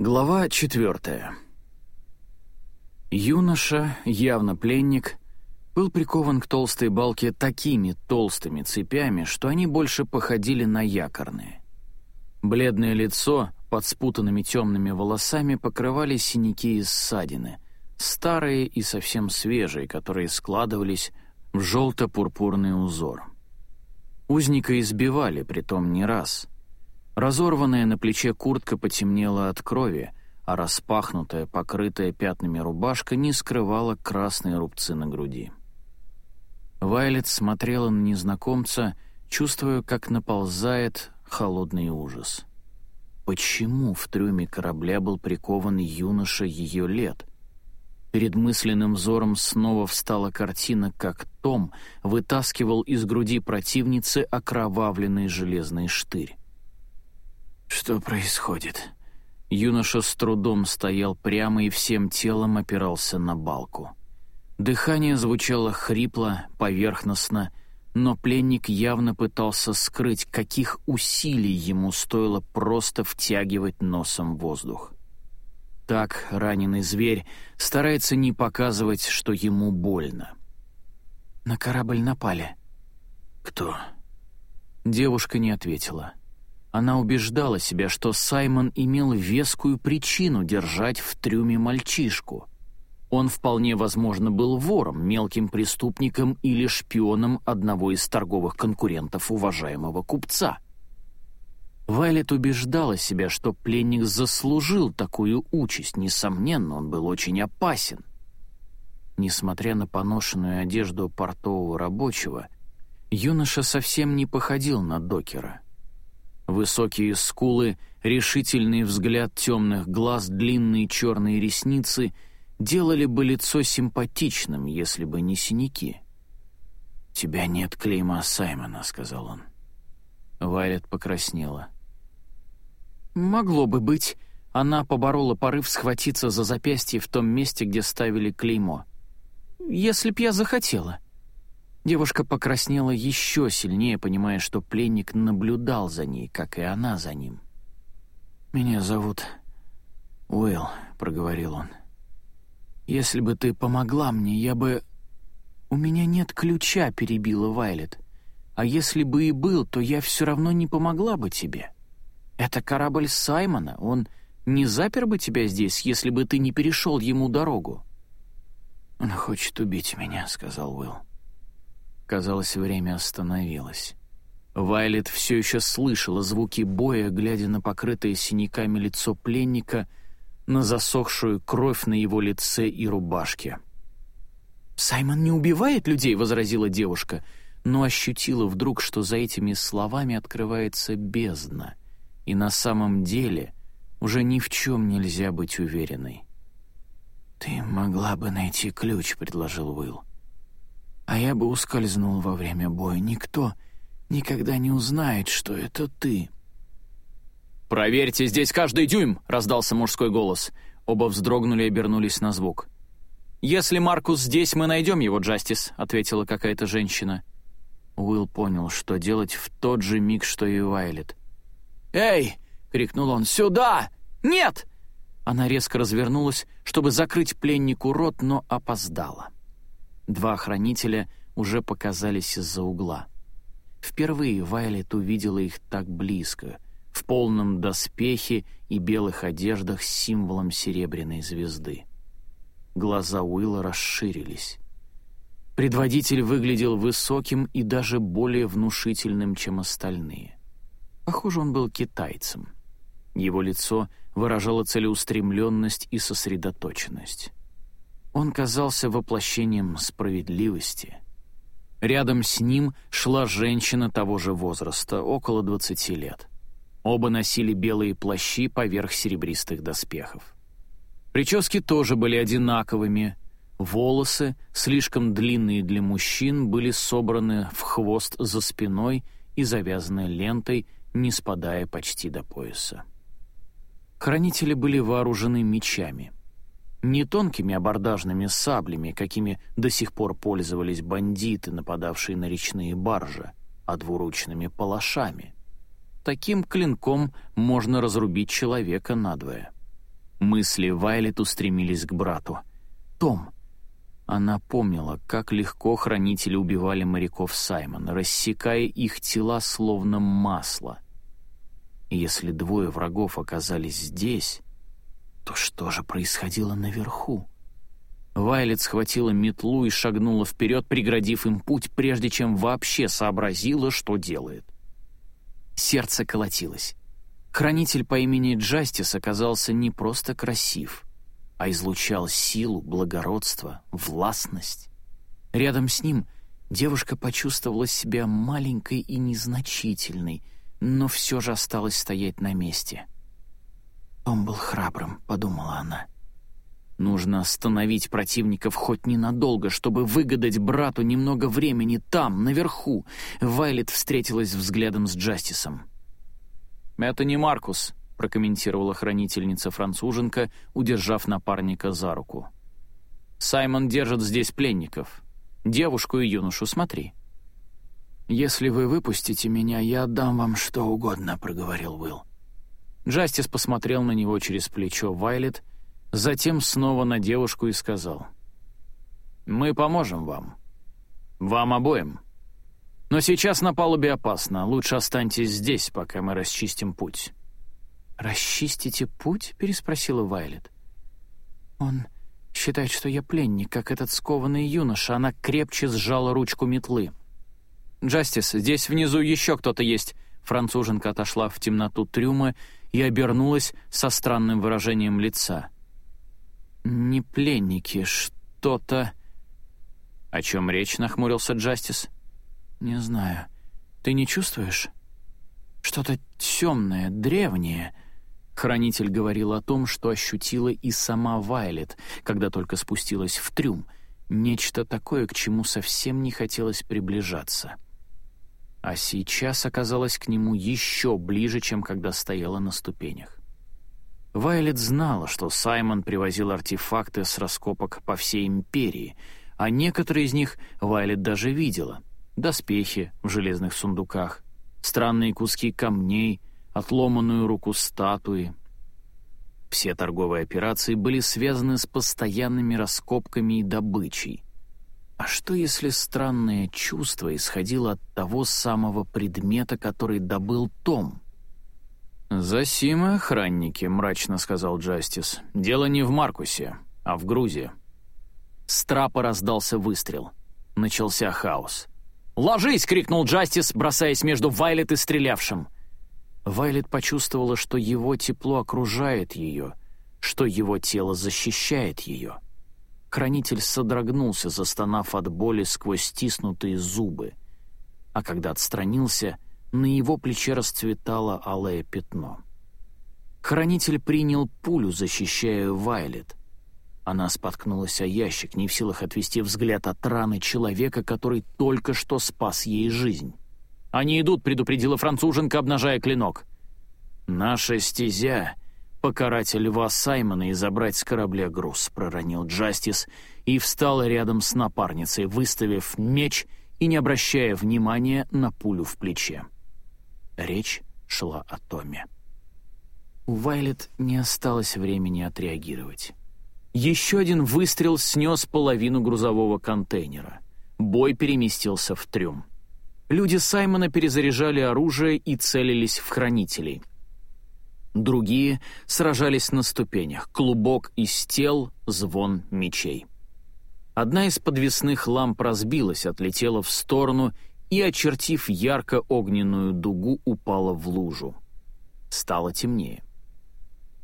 Глава четвертая. Юноша, явно пленник, был прикован к толстой балке такими толстыми цепями, что они больше походили на якорные. Бледное лицо под спутанными темными волосами покрывали синяки и ссадины, старые и совсем свежие, которые складывались в желто-пурпурный узор. Узника избивали, притом не раз. Разорванная на плече куртка потемнела от крови, а распахнутая, покрытая пятнами рубашка не скрывала красные рубцы на груди. Вайлет смотрела на незнакомца, чувствуя, как наползает холодный ужас. Почему в трюме корабля был прикован юноша ее лет? Перед мысленным взором снова встала картина, как Том вытаскивал из груди противницы окровавленный железный штырь. «Что происходит?» Юноша с трудом стоял прямо и всем телом опирался на балку. Дыхание звучало хрипло, поверхностно, но пленник явно пытался скрыть, каких усилий ему стоило просто втягивать носом воздух. Так раненый зверь старается не показывать, что ему больно. «На корабль напали». «Кто?» Девушка не ответила. Она убеждала себя, что Саймон имел вескую причину держать в трюме мальчишку — он вполне возможно был вором, мелким преступником или шпионом одного из торговых конкурентов уважаемого купца. Вайлет убеждала себя, что пленник заслужил такую участь, несомненно, он был очень опасен. Несмотря на поношенную одежду портового рабочего, юноша совсем не походил на докера. Высокие скулы, решительный взгляд темных глаз, длинные черные ресницы — делали бы лицо симпатичным, если бы не синяки. «Тебя нет клейма Саймона», — сказал он. Вайлет покраснела. «Могло бы быть». Она поборола порыв схватиться за запястье в том месте, где ставили клеймо. «Если б я захотела». Девушка покраснела еще сильнее, понимая, что пленник наблюдал за ней, как и она за ним. «Меня зовут Уилл», — проговорил он. «Если бы ты помогла мне, я бы...» «У меня нет ключа», — перебила Вайлет. «А если бы и был, то я все равно не помогла бы тебе. Это корабль Саймона, он не запер бы тебя здесь, если бы ты не перешел ему дорогу». «Он хочет убить меня», — сказал Уилл. Казалось, время остановилось. Вайлет все еще слышала звуки боя, глядя на покрытое синяками лицо пленника — на засохшую кровь на его лице и рубашке. «Саймон не убивает людей», — возразила девушка, но ощутила вдруг, что за этими словами открывается бездна, и на самом деле уже ни в чем нельзя быть уверенной. «Ты могла бы найти ключ», — предложил Уилл. «А я бы ускользнул во время боя. Никто никогда не узнает, что это ты». «Проверьте здесь каждый дюйм!» — раздался мужской голос. Оба вздрогнули и обернулись на звук. «Если Маркус здесь, мы найдем его, Джастис», — ответила какая-то женщина. Уилл понял, что делать в тот же миг, что и Вайлет. «Эй!» — крикнул он. «Сюда! Нет!» Она резко развернулась, чтобы закрыть пленнику рот, но опоздала. Два охранителя уже показались из-за угла. Впервые Вайлет увидела их так близко, в полном доспехе и белых одеждах с символом серебряной звезды. Глаза Уилла расширились. Предводитель выглядел высоким и даже более внушительным, чем остальные. Похоже, он был китайцем. Его лицо выражало целеустремленность и сосредоточенность. Он казался воплощением справедливости. Рядом с ним шла женщина того же возраста, около двадцати лет. Оба носили белые плащи поверх серебристых доспехов. Прически тоже были одинаковыми. Волосы, слишком длинные для мужчин, были собраны в хвост за спиной и завязаны лентой, не спадая почти до пояса. Хранители были вооружены мечами. Не тонкими абордажными саблями, какими до сих пор пользовались бандиты, нападавшие на речные баржи, а двуручными палашами — Таким клинком можно разрубить человека надвое. Мысли Вайлет устремились к брату. «Том!» Она помнила, как легко хранители убивали моряков Саймона, рассекая их тела словно масло. Если двое врагов оказались здесь, то что же происходило наверху? Вайлет схватила метлу и шагнула вперед, преградив им путь, прежде чем вообще сообразила, что делает. Сердце колотилось. Хранитель по имени Джастис оказался не просто красив, а излучал силу, благородство, властность. Рядом с ним девушка почувствовала себя маленькой и незначительной, но все же осталась стоять на месте. «Он был храбрым», — подумала она. Нужно остановить противников хоть ненадолго, чтобы выгадать брату немного времени там, наверху. Вайлет встретилась взглядом с Джастисом. «Это не Маркус», — прокомментировала хранительница-француженка, удержав напарника за руку. «Саймон держит здесь пленников. Девушку и юношу смотри». «Если вы выпустите меня, я отдам вам что угодно», — проговорил Уилл. Джастис посмотрел на него через плечо Вайлет — Затем снова на девушку и сказал. «Мы поможем вам. Вам обоим. Но сейчас на палубе опасно. Лучше останьтесь здесь, пока мы расчистим путь». «Расчистите путь?» — переспросила Вайлет. «Он считает, что я пленник, как этот скованный юноша». Она крепче сжала ручку метлы. «Джастис, здесь внизу еще кто-то есть». Француженка отошла в темноту трюма и обернулась со странным выражением лица. «Не пленники, что-то...» «О чем речь?» — нахмурился Джастис. «Не знаю. Ты не чувствуешь? Что-то темное, древнее». Хранитель говорил о том, что ощутила и сама Вайлет, когда только спустилась в трюм. Нечто такое, к чему совсем не хотелось приближаться. А сейчас оказалась к нему еще ближе, чем когда стояла на ступенях. Вайлет знала, что Саймон привозил артефакты с раскопок по всей империи, а некоторые из них Вайлет даже видела. Доспехи в железных сундуках, странные куски камней, отломанную руку статуи. Все торговые операции были связаны с постоянными раскопками и добычей. А что, если странное чувство исходило от того самого предмета, который добыл Том — «Засимы охранники», — мрачно сказал Джастис. «Дело не в Маркусе, а в Грузии». С трапа раздался выстрел. Начался хаос. «Ложись!» — крикнул Джастис, бросаясь между Вайлет и стрелявшим. Вайлет почувствовала, что его тепло окружает ее, что его тело защищает ее. Хранитель содрогнулся, застонав от боли сквозь стиснутые зубы. А когда отстранился — на его плече расцветало алое пятно. Хранитель принял пулю, защищая Вайлет. Она споткнулась о ящик, не в силах отвести взгляд от раны человека, который только что спас ей жизнь. «Они идут», — предупредила француженка, обнажая клинок. «Наша стезя — покарать льва Саймона и забрать с корабля груз», — проронил Джастис и встал рядом с напарницей, выставив меч и не обращая внимания на пулю в плече. Речь шла о Томе. У Вайлет не осталось времени отреагировать. Еще один выстрел снес половину грузового контейнера. Бой переместился в трюм. Люди Саймона перезаряжали оружие и целились в хранителей. Другие сражались на ступенях, клубок из тел, звон мечей. Одна из подвесных ламп разбилась, отлетела в сторону и, очертив ярко-огненную дугу, упала в лужу. Стало темнее.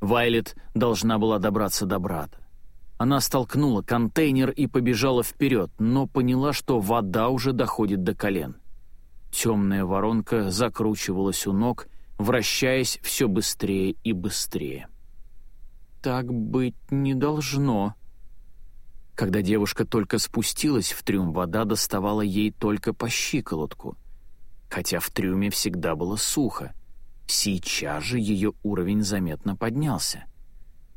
Вайлет должна была добраться до брата. Она столкнула контейнер и побежала вперед, но поняла, что вода уже доходит до колен. Темная воронка закручивалась у ног, вращаясь все быстрее и быстрее. «Так быть не должно», когда девушка только спустилась в трюм, вода доставала ей только по щиколотку, хотя в трюме всегда было сухо. Сейчас же ее уровень заметно поднялся.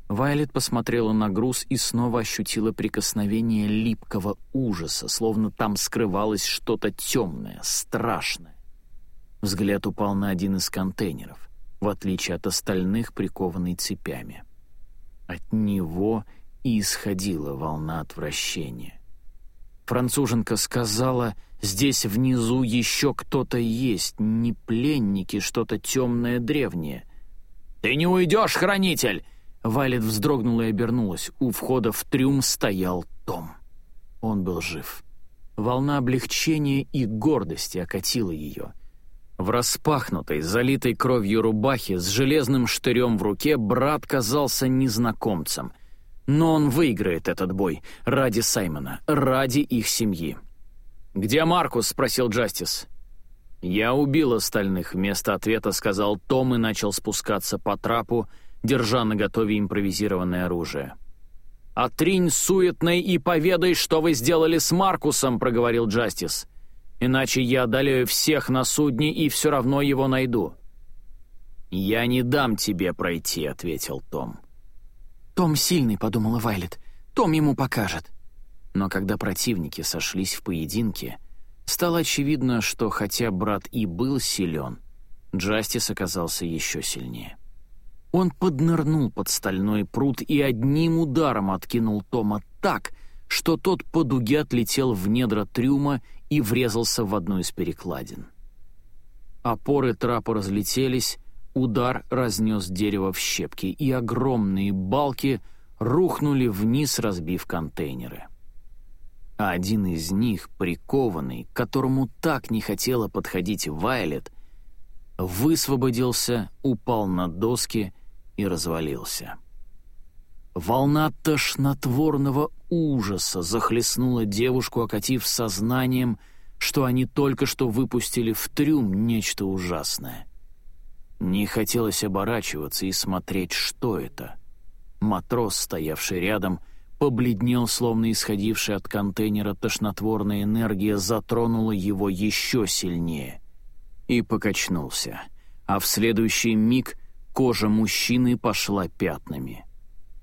Вайлет посмотрела на груз и снова ощутила прикосновение липкого ужаса, словно там скрывалось что-то темное, страшное. Взгляд упал на один из контейнеров, в отличие от остальных, прикованный цепями. От него и исходила волна отвращения. Француженка сказала, здесь внизу еще кто-то есть, не пленники, что-то темное древнее. «Ты не уйдешь, хранитель!» Вайлет вздрогнула и обернулась. У входа в трюм стоял Том. Он был жив. Волна облегчения и гордости окатила ее. В распахнутой, залитой кровью рубахе с железным штырем в руке брат казался незнакомцем — но он выиграет этот бой ради Саймона, ради их семьи. «Где Маркус?» — спросил Джастис. «Я убил остальных», — вместо ответа сказал Том и начал спускаться по трапу, держа наготове импровизированное оружие. «Отринь суетной и поведай, что вы сделали с Маркусом», — проговорил Джастис. «Иначе я одолею всех на судне и все равно его найду». «Я не дам тебе пройти», — ответил Том. «Том сильный», — подумала Вайлет. «Том ему покажет». Но когда противники сошлись в поединке, стало очевидно, что хотя брат и был силен, Джастис оказался еще сильнее. Он поднырнул под стальной пруд и одним ударом откинул Тома так, что тот по дуге отлетел в недра трюма и врезался в одну из перекладин. Опоры трапа разлетелись, Удар разнес дерево в щепки, и огромные балки рухнули вниз, разбив контейнеры. А один из них, прикованный, которому так не хотела подходить Вайлет, высвободился, упал на доски и развалился. Волна тошнотворного ужаса захлестнула девушку, окатив сознанием, что они только что выпустили в трюм нечто ужасное — не хотелось оборачиваться и смотреть, что это. Матрос, стоявший рядом, побледнел, словно исходившая от контейнера тошнотворная энергия затронула его еще сильнее. И покачнулся. А в следующий миг кожа мужчины пошла пятнами.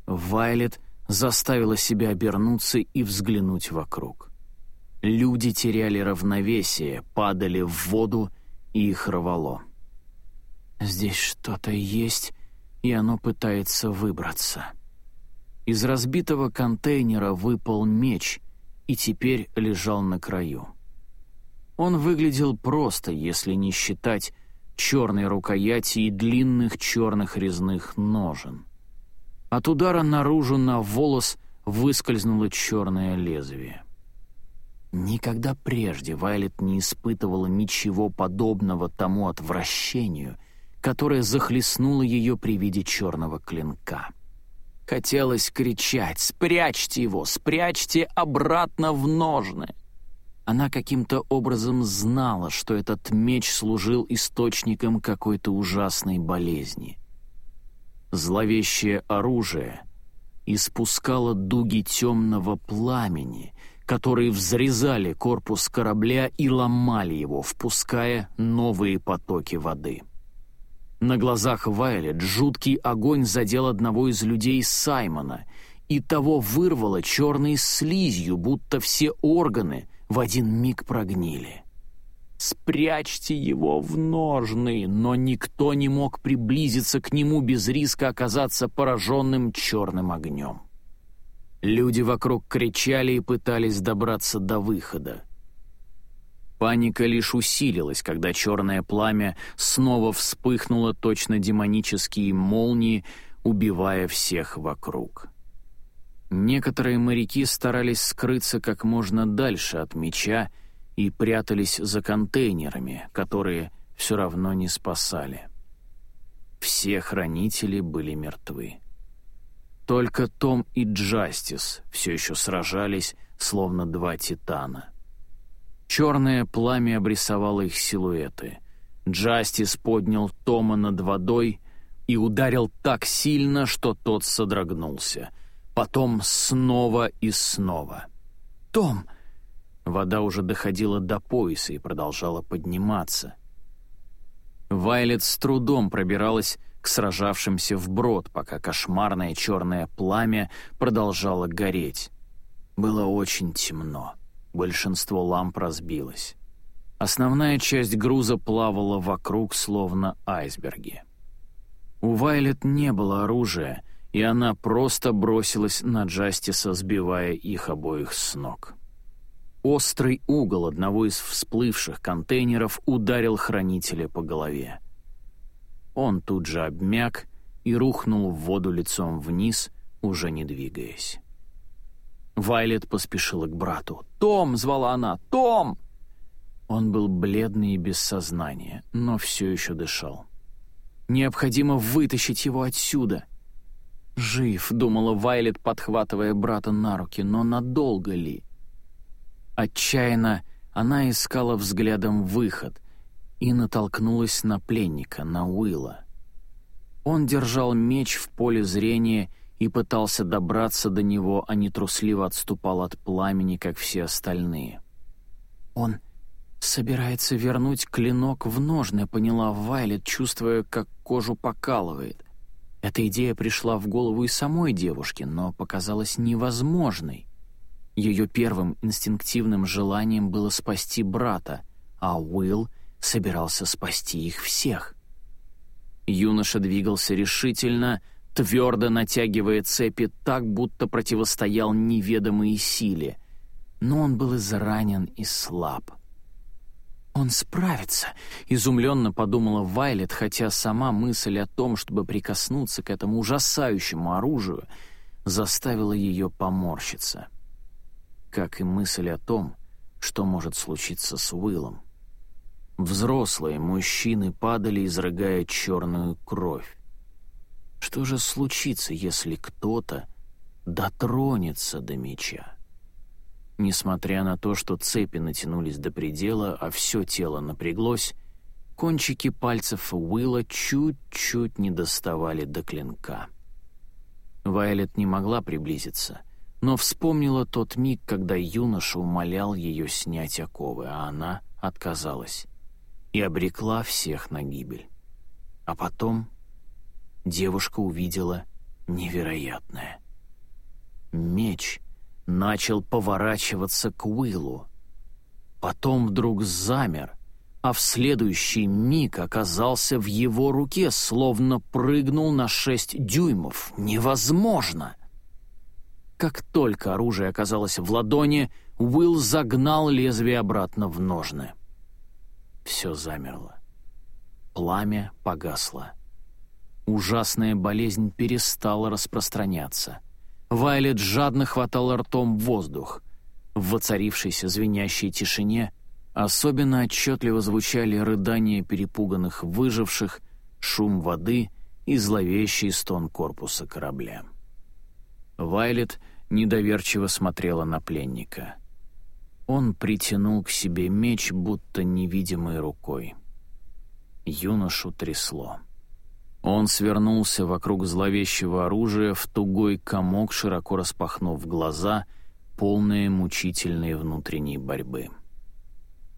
Вайлет заставила себя обернуться и взглянуть вокруг. Люди теряли равновесие, падали в воду, и их рвало. Здесь что-то есть, и оно пытается выбраться. Из разбитого контейнера выпал меч и теперь лежал на краю. Он выглядел просто, если не считать черной рукояти и длинных черных резных ножен. От удара наружу на волос выскользнуло черное лезвие. Никогда прежде Вайлет не испытывала ничего подобного тому отвращению — которая захлестнула ее при виде черного клинка. Хотелось кричать «Спрячьте его! Спрячьте обратно в ножны!» Она каким-то образом знала, что этот меч служил источником какой-то ужасной болезни. Зловещее оружие испускало дуги темного пламени, которые взрезали корпус корабля и ломали его, впуская новые потоки воды. На глазах Вайлет жуткий огонь задел одного из людей Саймона, и того вырвало черной слизью, будто все органы в один миг прогнили. «Спрячьте его в ножны!» Но никто не мог приблизиться к нему без риска оказаться пораженным черным огнем. Люди вокруг кричали и пытались добраться до выхода. Паника лишь усилилась, когда черное пламя снова вспыхнуло точно демонические молнии, убивая всех вокруг. Некоторые моряки старались скрыться как можно дальше от меча и прятались за контейнерами, которые все равно не спасали. Все хранители были мертвы. Только Том и Джастис все еще сражались, словно два титана. Черное пламя обрисовало их силуэты. Джастис поднял Тома над водой и ударил так сильно, что тот содрогнулся. Потом снова и снова. «Том!» Вода уже доходила до пояса и продолжала подниматься. Вайлет с трудом пробиралась к сражавшимся вброд, пока кошмарное черное пламя продолжало гореть. Было очень темно. Большинство ламп разбилось. Основная часть груза плавала вокруг, словно айсберги. У Вайлет не было оружия, и она просто бросилась на Джастиса, сбивая их обоих с ног. Острый угол одного из всплывших контейнеров ударил хранителя по голове. Он тут же обмяк и рухнул в воду лицом вниз, уже не двигаясь. Вайлет поспешила к брату. «Том!» — звала она. «Том!» Он был бледный и без сознания, но все еще дышал. «Необходимо вытащить его отсюда!» «Жив», — думала Вайлет, подхватывая брата на руки, но надолго ли? Отчаянно она искала взглядом выход и натолкнулась на пленника, на Уилла. Он держал меч в поле зрения и пытался добраться до него, а не трусливо отступал от пламени, как все остальные. «Он собирается вернуть клинок в ножны», — поняла Вайлет, чувствуя, как кожу покалывает. Эта идея пришла в голову и самой девушке, но показалась невозможной. Ее первым инстинктивным желанием было спасти брата, а Уилл собирался спасти их всех. Юноша двигался решительно, твердо натягивая цепи так, будто противостоял неведомой силе. Но он был изранен и слаб. «Он справится», — изумленно подумала Вайлет, хотя сама мысль о том, чтобы прикоснуться к этому ужасающему оружию, заставила ее поморщиться. Как и мысль о том, что может случиться с Уиллом. Взрослые мужчины падали, изрыгая черную кровь. Что же случится, если кто-то дотронется до меча? Несмотря на то, что цепи натянулись до предела, а все тело напряглось, кончики пальцев Уилла чуть-чуть не доставали до клинка. Вайлет не могла приблизиться, но вспомнила тот миг, когда юноша умолял ее снять оковы, а она отказалась и обрекла всех на гибель. А потом девушка увидела невероятное. Меч начал поворачиваться к Уиллу. Потом вдруг замер, а в следующий миг оказался в его руке, словно прыгнул на шесть дюймов. Невозможно! Как только оружие оказалось в ладони, Уилл загнал лезвие обратно в ножны. Все замерло. Пламя погасло. Ужасная болезнь перестала распространяться. Вайлет жадно хватала ртом воздух. В воцарившейся звенящей тишине особенно отчетливо звучали рыдания перепуганных выживших, шум воды и зловещий стон корпуса корабля. Вайлет недоверчиво смотрела на пленника. Он притянул к себе меч, будто невидимой рукой. Юношу трясло. Он свернулся вокруг зловещего оружия в тугой комок, широко распахнув глаза, полные мучительной внутренней борьбы.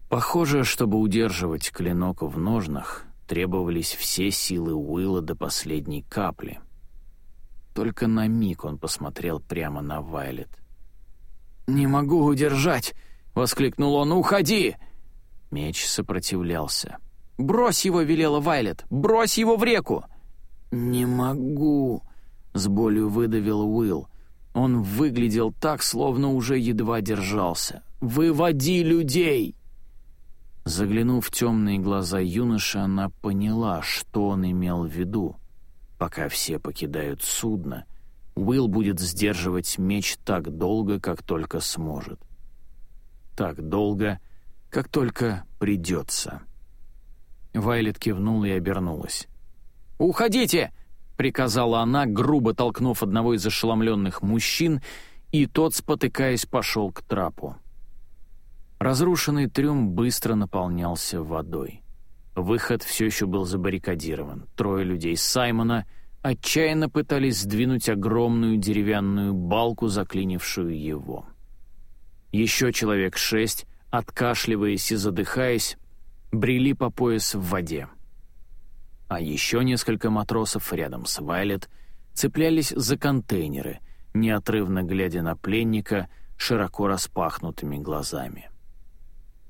Похоже, чтобы удерживать клинок в ножнах, требовались все силы Уилла до последней капли. Только на миг он посмотрел прямо на Вайлет. «Не могу удержать!» — воскликнул он. «Уходи!» Меч сопротивлялся. «Брось его!» — велела Вайлет. «Брось его в реку!» «Не могу», — с болью выдавил Уилл. Он выглядел так, словно уже едва держался. «Выводи людей!» Заглянув в темные глаза юноши, она поняла, что он имел в виду. Пока все покидают судно, Уилл будет сдерживать меч так долго, как только сможет. Так долго, как только придется. Вайлет кивнула и обернулась. «Уходите!» — приказала она, грубо толкнув одного из ошеломленных мужчин, и тот, спотыкаясь, пошел к трапу. Разрушенный трюм быстро наполнялся водой. Выход все еще был забаррикадирован. Трое людей Саймона отчаянно пытались сдвинуть огромную деревянную балку, заклинившую его. Еще человек шесть, откашливаясь и задыхаясь, брели по пояс в воде а еще несколько матросов рядом с Вайлет цеплялись за контейнеры, неотрывно глядя на пленника широко распахнутыми глазами.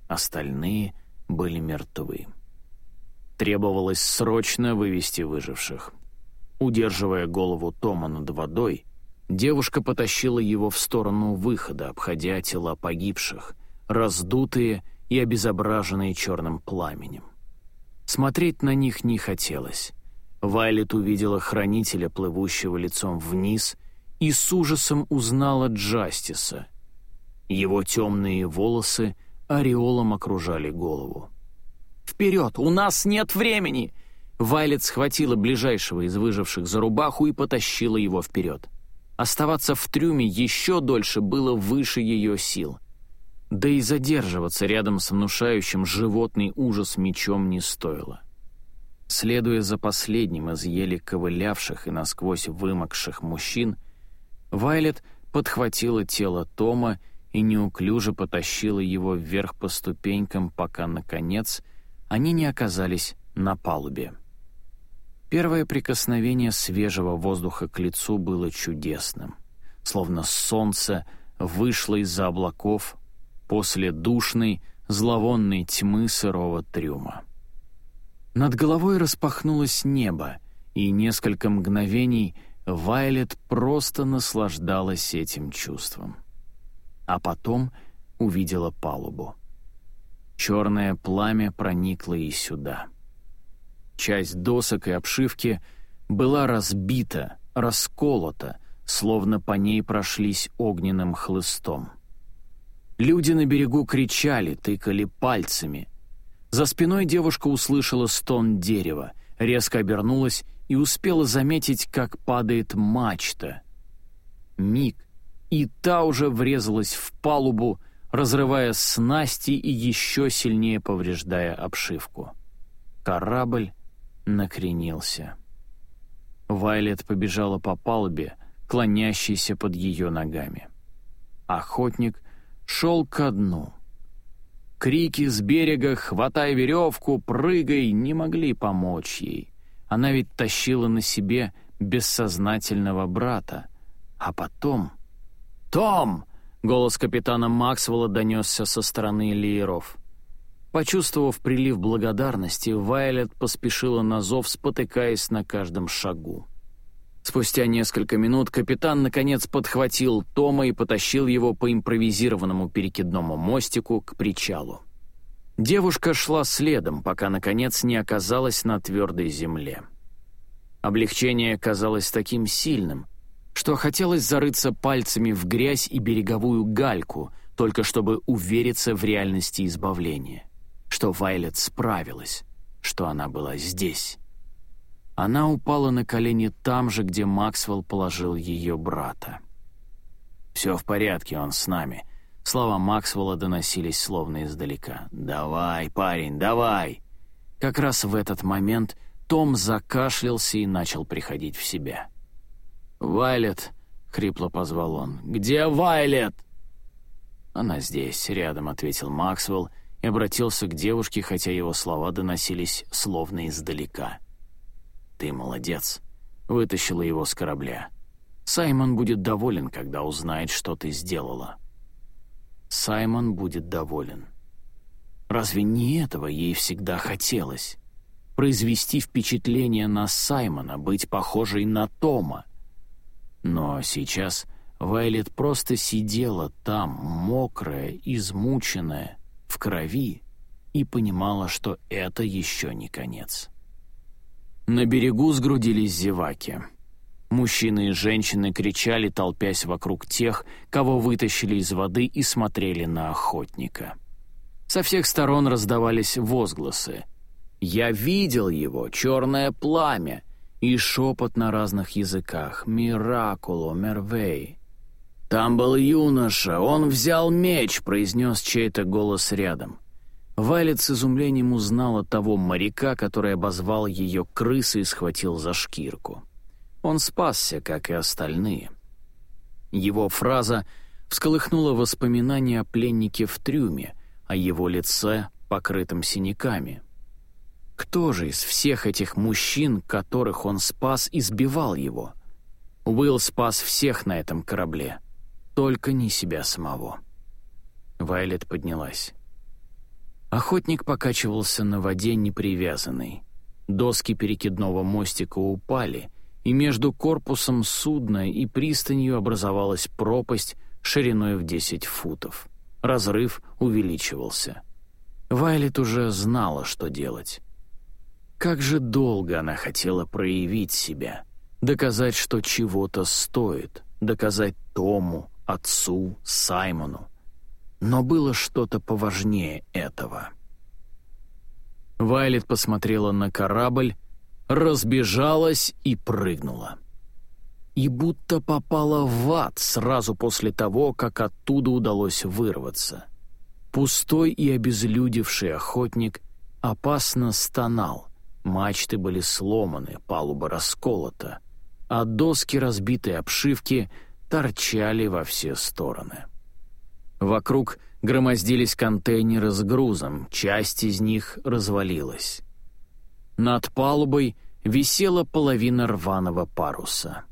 Остальные были мертвы. Требовалось срочно вывести выживших. Удерживая голову Тома над водой, девушка потащила его в сторону выхода, обходя тела погибших, раздутые и обезображенные черным пламенем. Смотреть на них не хотелось. Вайлет увидела хранителя, плывущего лицом вниз, и с ужасом узнала Джастиса. Его темные волосы ореолом окружали голову. «Вперед! У нас нет времени!» Вайлет схватила ближайшего из выживших за рубаху и потащила его вперед. Оставаться в трюме еще дольше было выше ее сил. Да и задерживаться рядом с внушающим животный ужас мечом не стоило. Следуя за последним из еле ковылявших и насквозь вымокших мужчин, Вайлет подхватила тело Тома и неуклюже потащила его вверх по ступенькам, пока, наконец, они не оказались на палубе. Первое прикосновение свежего воздуха к лицу было чудесным, словно солнце вышло из-за облаков после душной, зловонной тьмы сырого трюма. Над головой распахнулось небо, и несколько мгновений Вайлет просто наслаждалась этим чувством. А потом увидела палубу. Черное пламя проникло и сюда. Часть досок и обшивки была разбита, расколота, словно по ней прошлись огненным хлыстом. Люди на берегу кричали, тыкали пальцами. За спиной девушка услышала стон дерева, резко обернулась и успела заметить, как падает мачта. Миг, и та уже врезалась в палубу, разрывая снасти и еще сильнее повреждая обшивку. Корабль накренился. Вайлет побежала по палубе, клонящейся под ее ногами. Охотник шел ко дну. Крики с берега «Хватай веревку! Прыгай!» не могли помочь ей. Она ведь тащила на себе бессознательного брата. А потом... «Том!» — голос капитана Максвелла донесся со стороны лееров. Почувствовав прилив благодарности, Вайлет поспешила на зов, спотыкаясь на каждом шагу. Спустя несколько минут капитан наконец подхватил Тома и потащил его по импровизированному перекидному мостику к причалу. Девушка шла следом, пока наконец не оказалась на твердой земле. Облегчение казалось таким сильным, что хотелось зарыться пальцами в грязь и береговую гальку, только чтобы увериться в реальности избавления, что Вайлет справилась, что она была здесь. Она упала на колени там же, где Максвелл положил ее брата. «Все в порядке, он с нами». Слова Максвелла доносились словно издалека. «Давай, парень, давай!» Как раз в этот момент Том закашлялся и начал приходить в себя. «Вайлет!» — хрипло позвал он. «Где Вайлет?» «Она здесь, рядом», — ответил Максвелл и обратился к девушке, хотя его слова доносились словно издалека. Ты молодец. Вытащила его с корабля. Саймон будет доволен, когда узнает, что ты сделала. Саймон будет доволен. Разве не этого ей всегда хотелось? Произвести впечатление на Саймона, быть похожей на Тома. Но сейчас Вайлет просто сидела там, мокрая, измученная, в крови, и понимала, что это еще не конец. На берегу сгрудились зеваки. Мужчины и женщины кричали, толпясь вокруг тех, кого вытащили из воды и смотрели на охотника. Со всех сторон раздавались возгласы. «Я видел его, черное пламя!» И шепот на разных языках «Миракуло, Мервей». «Там был юноша, он взял меч», — произнес чей-то голос рядом. Вайлет с изумлением узнала того моряка, который обозвал ее крысой и схватил за шкирку. Он спасся, как и остальные. Его фраза всколыхнула воспоминания о пленнике в трюме, о его лице, покрытом синяками. Кто же из всех этих мужчин, которых он спас, избивал его? Уилл спас всех на этом корабле, только не себя самого. Вайлет поднялась. Охотник покачивался на воде непривязанный. Доски перекидного мостика упали, и между корпусом судна и пристанью образовалась пропасть шириной в 10 футов. Разрыв увеличивался. Вайлет уже знала, что делать. Как же долго она хотела проявить себя, доказать, что чего-то стоит, доказать Тому, отцу, Саймону. Но было что-то поважнее этого. Вайлет посмотрела на корабль, разбежалась и прыгнула. И будто попала в ад сразу после того, как оттуда удалось вырваться. Пустой и обезлюдевший охотник опасно стонал. Мачты были сломаны, палуба расколота, а доски разбитой обшивки торчали во все стороны. Вокруг громоздились контейнеры с грузом, часть из них развалилась. Над палубой висела половина рваного паруса.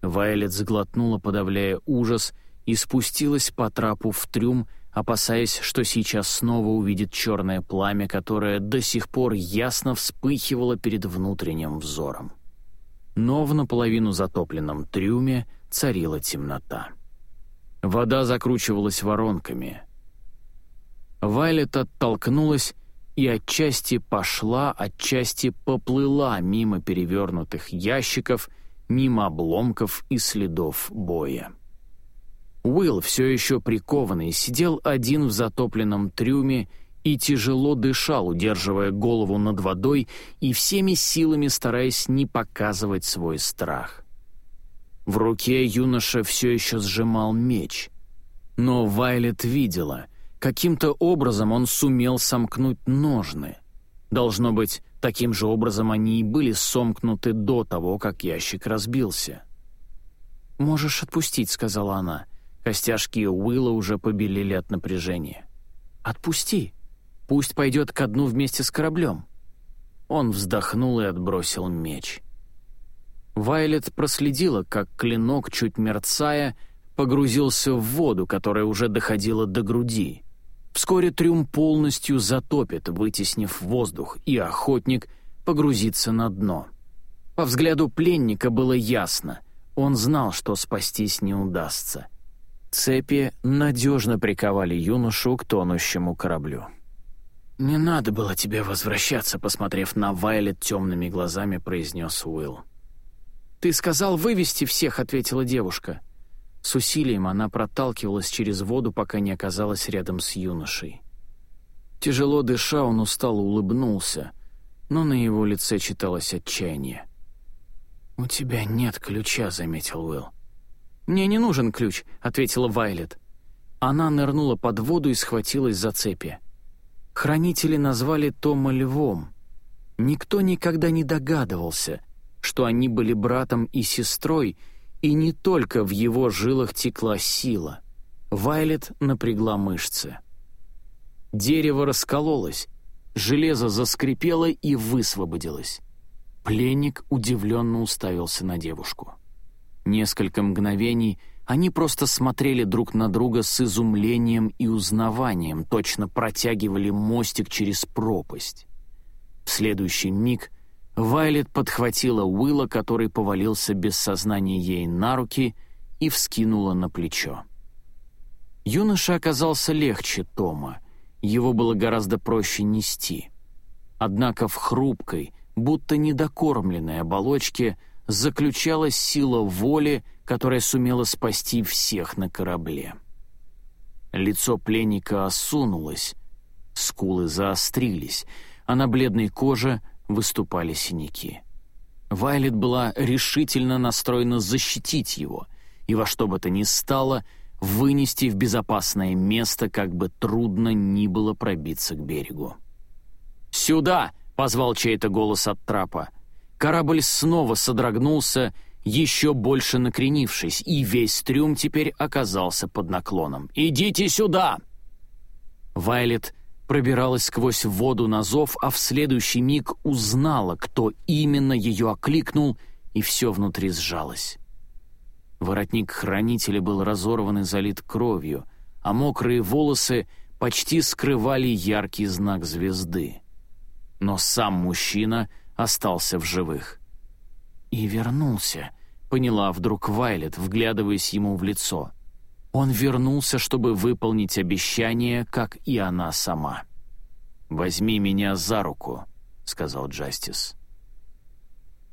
Вайлет сглотнула, подавляя ужас, и спустилась по трапу в трюм, опасаясь, что сейчас снова увидит черное пламя, которое до сих пор ясно вспыхивало перед внутренним взором. Но в наполовину затопленном трюме царила темнота. Вода закручивалась воронками. Вайлет оттолкнулась и отчасти пошла, отчасти поплыла мимо перевернутых ящиков, мимо обломков и следов боя. Уилл, все еще прикованный, сидел один в затопленном трюме и тяжело дышал, удерживая голову над водой и всеми силами стараясь не показывать свой страх. В руке юноша все еще сжимал меч. Но Вайлет видела, каким-то образом он сумел сомкнуть ножны. Должно быть, таким же образом они и были сомкнуты до того, как ящик разбился. «Можешь отпустить», — сказала она. Костяшки Уилла уже побелели от напряжения. «Отпусти. Пусть пойдет ко дну вместе с кораблем». Он вздохнул и отбросил меч. Вайлет проследила, как клинок, чуть мерцая, погрузился в воду, которая уже доходила до груди. Вскоре трюм полностью затопит, вытеснив воздух, и охотник погрузится на дно. По взгляду пленника было ясно, он знал, что спастись не удастся. Цепи надежно приковали юношу к тонущему кораблю. «Не надо было тебе возвращаться», — посмотрев на Вайлет темными глазами, произнес Уилл. «Ты сказал вывести всех», — ответила девушка. С усилием она проталкивалась через воду, пока не оказалась рядом с юношей. Тяжело дыша, он устало улыбнулся, но на его лице читалось отчаяние. «У тебя нет ключа», — заметил Уилл. «Мне не нужен ключ», — ответила Вайлет. Она нырнула под воду и схватилась за цепи. Хранители назвали Тома львом. Никто никогда не догадывался, что они были братом и сестрой, и не только в его жилах текла сила. Вайлет напрягла мышцы. Дерево раскололось, железо заскрипело и высвободилось. Пленник удивленно уставился на девушку. Несколько мгновений они просто смотрели друг на друга с изумлением и узнаванием, точно протягивали мостик через пропасть. В следующий миг Вайлет подхватила Уилла, который повалился без сознания ей на руки, и вскинула на плечо. Юноша оказался легче Тома, его было гораздо проще нести. Однако в хрупкой, будто недокормленной оболочке — заключалась сила воли, которая сумела спасти всех на корабле. Лицо пленника осунулось, скулы заострились, а на бледной коже выступали синяки. Вайлет была решительно настроена защитить его и во что бы то ни стало вынести в безопасное место, как бы трудно ни было пробиться к берегу. «Сюда!» — позвал чей-то голос от трапа. Корабль снова содрогнулся, еще больше накренившись, и весь трюм теперь оказался под наклоном. «Идите сюда!» Вайлет пробиралась сквозь воду на зов, а в следующий миг узнала, кто именно ее окликнул, и все внутри сжалось. Воротник хранителя был разорван и залит кровью, а мокрые волосы почти скрывали яркий знак звезды. Но сам мужчина — остался в живых. и вернулся», — поняла вдруг Вайлет, вглядываясь ему в лицо. Он вернулся, чтобы выполнить обещание, как и она сама. «Возьми меня за руку», — сказал Джастис.